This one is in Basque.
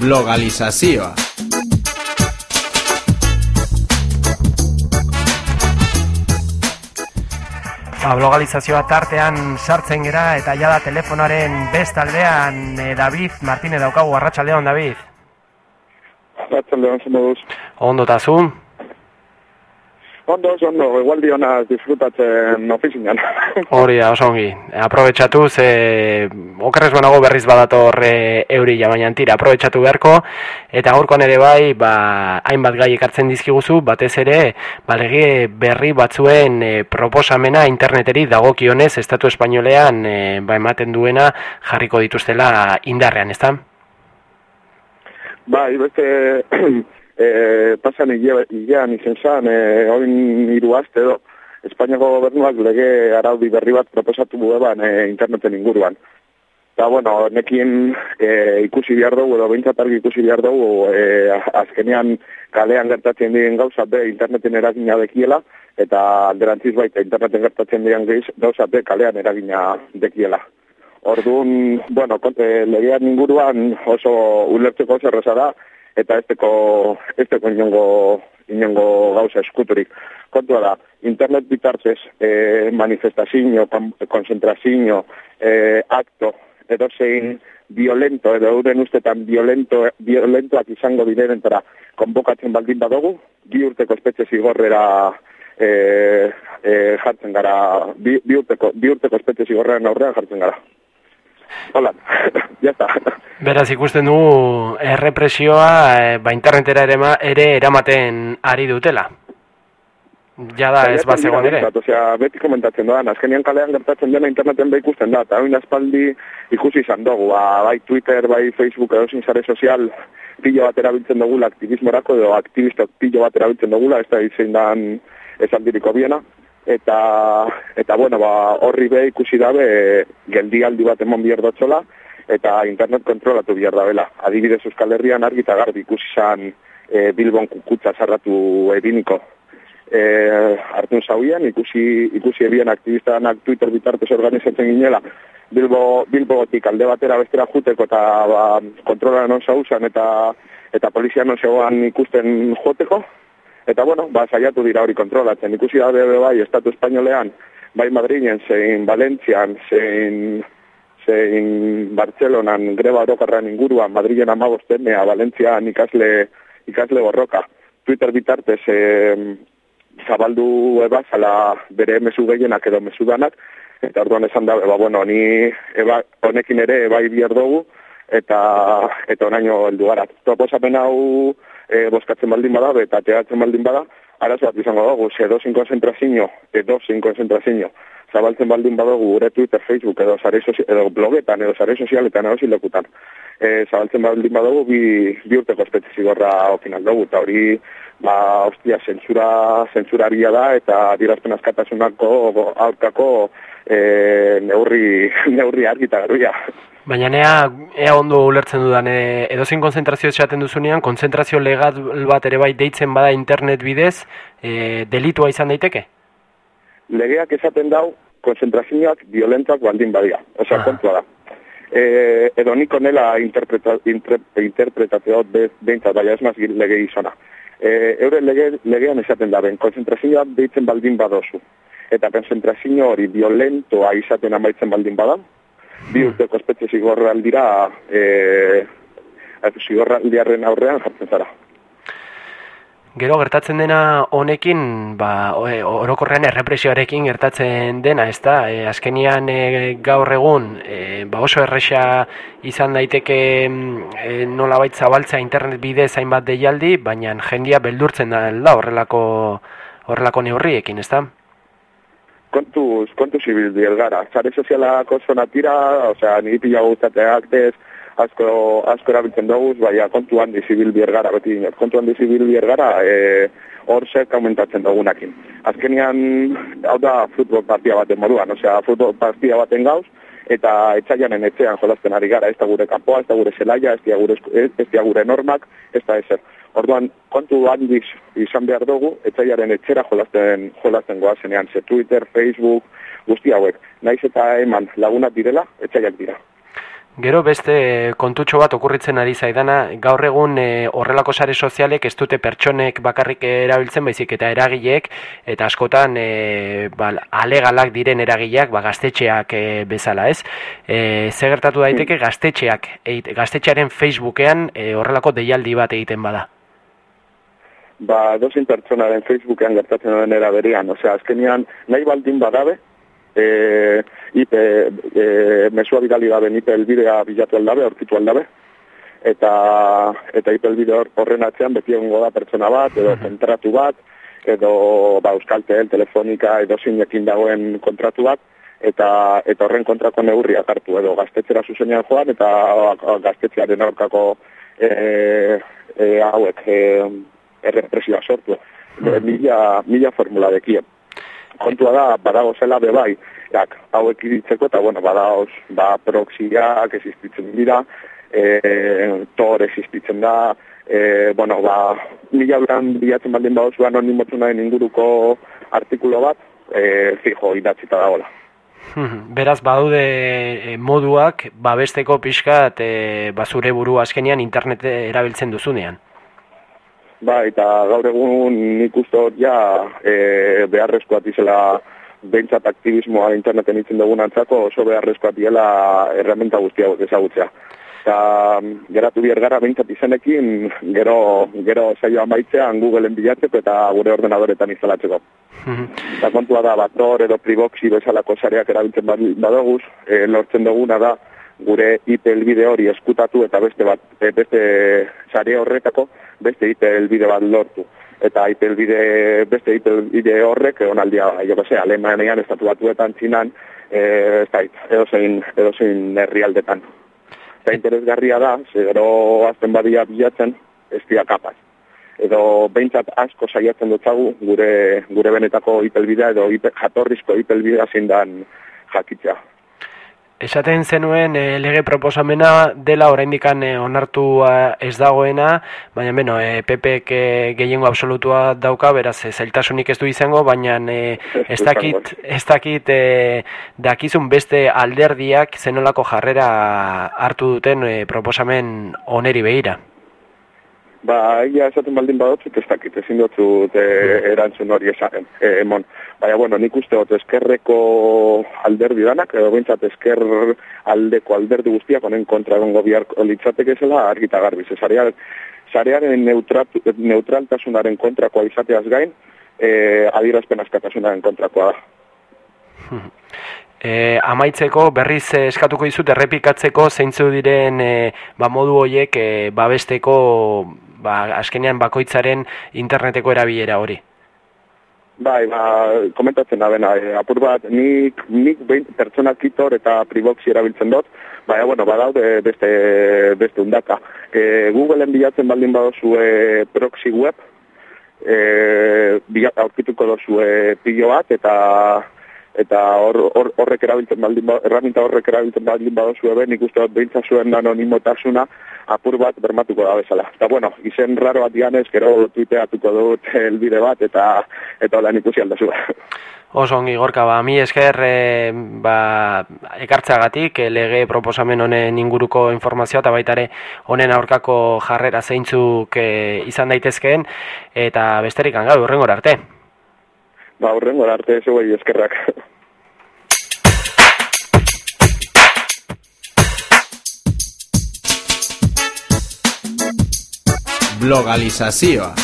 blogalizazioa. Ba, blogalizazioa tartean sartzen gera eta jada telefonaren bestaldean e, David Martínez daukagu, arratsaldeon David. Arratxaldeon, zen moduz. Ondo tazun? Ondo, ondo, igual diona disfrutatzen ofizinan. Hori da, oso ongi. Aprobetxatu, ze okerrez banago berriz badator e, euri baina tira, aprobetxatu beharko, eta gaurkoan ere bai, ba, hainbat gai ekartzen dizkiguzu, batez ere, ba, lege berri batzuen e, proposamena interneteri dagokionez Estatu Espainolean e, ba, ematen duena jarriko dituztela indarrean, ezta? Bai, beste e, pasan hilean izen zan, e, oin hiru aste edo, Espainiako gobernuak lege araudi berri bat proposatu bueban e, interneten inguruan. Eta, bueno, nekin e, ikusi behar dugu, edo bintzatarki ikusi behar dugu, e, azkenean kalean gertatzen diren gauza be interneten eragina dekiela, eta alderantziz baita interneten gertatzen diren gauza be kalean eragina dekiela. Orduan, bueno, legean inguruan oso ulertzeko zerreza da, eta ez teko, ez teko inongo, inongo gauza eskuturik. Kontua da, internet bitartez e, manifestazio, konzentrazio, e, akto, edo zein violento, edo euren ustetan violento, violentoak izango direnentara konbokatzen baldin badugu, bi urteko espetxe zigorrera e, e, jartzen gara, bi, bi, urteko, bi urteko espetxe zigorrera aurrean jartzen gara. Hola, ya está. Beraz ikusten dugu errepresioa e, ba internetera ere, ere eramaten ari dutela. Ja da, ez bat zegoen ere. Osea, beti komentatzen doan, azkenian kalean gertatzen dena interneten behi ikusten da, eta hori aspaldi ikusi izan dugu, ba, bai Twitter, bai Facebook, edo zare sozial, pilo bat erabiltzen dugula aktivismorako, edo aktivistok pilo bat erabiltzen dugula, ez da izan dan esaldiriko biena, eta eta bueno, ba, horri be ikusi dabe geldialdi bat emon bihar dotzola, eta internet kontrolatu bihar dabela. Adibidez Euskal Herrian argi eta garbi ikusi zan e, Bilbon kukutza zarratu ediniko. E, hartun zauien, ikusi, ikusi ebien aktivistanak Twitter bitartez organizatzen ginela, Bilbo, Bilbo alde batera bestera juteko eta ba, kontrola non zauzan eta eta polizia non zegoan ikusten joteko. Eta bueno, ba, saiatu dira hori kontrolatzen. Ikusi da bebe bai, Estatu Espainolean, bai Madrilen, zein Valentzian, zein zein Bartzelonan greba orokarran inguruan, Madrilen amagosten, ea Valentzian ikasle, ikasle borroka. Twitter bitartez e, zabaldu ebazala bere mesu gehienak edo mesudanak, eta orduan esan da, eba, bueno, ni eba, honekin ere ebai bihar dugu, eta eta onaino heldu gara. Proposapen hau e, boskatzen baldin bada, eta teatzen baldin bada, arazo bat izango dugu, edo zin konzentrazio, edo konzentrazio, zabaltzen baldin badugu gure Twitter, Facebook edo sare edo blogetan edo sare sozialetan edo zilekutan. E, zabaltzen baldin badugu bi, bi urteko espetzi zigorra opinak dugu, eta hori, ba, ostia, zentsura, zentsura da, eta dirazpen askatasunako aurkako e, neurri, neurri argi eta garuia. Baina nea, ea ondo ulertzen dudan, e, edozin konzentrazio esaten duzunean, konzentrazio legat bat ere bai deitzen bada internet bidez, e, delitua izan daiteke? Legeak esaten dau konzentrazioak violentoak baldin badia. Osa, ah. kontua da. E, edo niko nela interpreta, inter, interpretazio behintzat, baina ez mazgir lege izona. E, eure lege, legean esaten da, ben, konzentrazioak deitzen baldin badozu. Eta konzentrazio hori violentoa izaten amaitzen baldin bada, bi hmm. urteko espetxe zigorra aldira, e, zigorra aldiarren aurrean jartzen zara. Gero gertatzen dena honekin, ba, orokorrean errepresioarekin gertatzen dena, ez da? E, azkenian e, gaur egun, e, ba oso erresa izan daiteke e, nola baitza baltza internet bidez hainbat deialdi, baina jendia beldurtzen da, horrelako, horrelako neurriekin, ez da? Kontuz, kontuz ibil gara. Zare sozialako zona tira, osea, niri pila guztateak, ez, asko, asko erabiltzen dugu, baina kontu handi zibil biergara, beti dinot, kontu handi zibil biergara, e, hor zek aumentatzen dugunakin. Azkenian, hau da, futbol partia baten moduan, osea, futbol partia baten gauz, eta etxaianen etxean jolazten ari gara, ez da gure kanpoa, ez da gure zelaia, ez da gure, ez da gure normak, ez da ezer. Orduan, kontu handik izan behar dugu, etxaiaren etxera jolazten, jolazten goazenean, ze Twitter, Facebook, guzti hauek. Naiz eta eman lagunak direla, etxaiak dira. Gero beste kontutxo bat okurritzen ari zaidana, gaur egun e, horrelako sare sozialek ez dute pertsonek bakarrik erabiltzen baizik eta eragileek, eta askotan e, ba, alegalak diren eragileak ba, gaztetxeak e, bezala ez. E, ze gertatu daiteke gaztetxeak, e, gaztetxearen Facebookean e, horrelako deialdi bat egiten bada? Ba, dozin pertsonaren Facebookean gertatzen den era berian, osea, azkenian nahi baldin badabe, e, ipe, e, mesua bidali gabe ipe elbidea bilatu aldabe, orkitu aldabe, eta, eta ipe elbide horren atzean beti egongo da pertsona bat, edo kontratu bat, edo ba, Euskaltel, Telefonika, edo zinekin dagoen kontratu bat, eta eta horren kontrako neurriak hartu edo gaztetxera zuzenean joan eta gaztetxearen aurkako e, e, hauek e, errepresioa sortu. Mm. Mila, mila formula kontua da, badago zela bebai, jak, hauek iritzeko, eta bueno, badago, ba, proxiak existitzen dira, e, tor existitzen da, e, bueno, ba, mila duran bilatzen baldin badago zuen anonimotzen inguruko artikulo bat, e, fijo, idatzita dagoela. Beraz, badaude e, moduak, babesteko pixka, e, bazure buru azkenian internet erabiltzen duzunean. Ba, eta gaur egun nik uste hor ja e, beharrezkoat izela behintzat aktivismoa interneten itzen dugun antzako oso beharrezkoat diela erramenta guztia ezagutzea. Eta geratu bier gara behintzat izenekin gero, gero saioa maitzean Googleen bilatzeko eta gure ordenadoretan izalatzeko. eta kontua da, bator edo priboxi bezalako sareak erabiltzen badoguz, e, lortzen duguna da, gure IP elbide hori eskutatu eta beste bat e, beste sare horretako beste IP elbide bat lortu. Eta IP elbide beste IP elbide horrek onaldia jo se Alemanian estatu batuetan Txinan eh ezait edo zein edo zein herrialdetan. Eta interesgarria da gero azten badia bilatzen ez dira kapaz. Edo behintzat asko saiatzen dutzagu gure gure benetako ipelbidea edo IP, jatorrizko ipelbidea zein dan jakitza. Esaten zenuen e, lege proposamena dela oraindikan e, onartu ez dagoena, baina beno, e, PPek e, gehiengo absolutua dauka, beraz, e, zailtasunik ez du izango, baina e, ez dakit, ez dakit e, dakizun beste alderdiak zenolako jarrera hartu duten e, proposamen oneri behira. Ba, ia esaten baldin badotzut, ez dakit, ezin dut e, erantzun hori esaten, e, emon. Baina, bueno, nik uste dut eskerreko alderdi danak, edo bintzat esker aldeko alderdi guztiak, honen kontra egon gobiarko litzateke zela, argita garbi. Zarearen neutraltasunaren kontrakoa izateaz gain, e, adirazpen askatasunaren kontrakoa da. E, amaitzeko berriz eskatuko dizut errepikatzeko zeintzu diren e, ba modu hoiek e, babesteko ba, azkenean bakoitzaren interneteko erabilera hori. Bai, ba, komentatzen da bena, e, apur bat, nik, nik behin pertsona kitor eta priboxi erabiltzen dut, baina, bueno, badaude beste, beste undaka. E, Googleen bilatzen baldin badozu e, proxy web, e, bilat, aurkituko dozu e, pilo bat, eta eta hor, horrek erabiltzen baldin ba, erraminta horrek erabiltzen baldin badozu eben, ikuste dut behintza zuen anonimotasuna apur bat bermatuko da bezala. Eta bueno, izen raro bat dianez, gero tuiteatuko dut elbide bat, eta eta hola ikusi aldazu. Oso ongi gorka, ba, mi esker e, ba, ekartzagatik e, lege proposamen honen inguruko informazioa eta baitare honen aurkako jarrera zeintzuk e, izan daitezkeen eta besterik hanga, urrengor arte. Ba, urrengor arte, zuei eskerrak. Blogalizazioa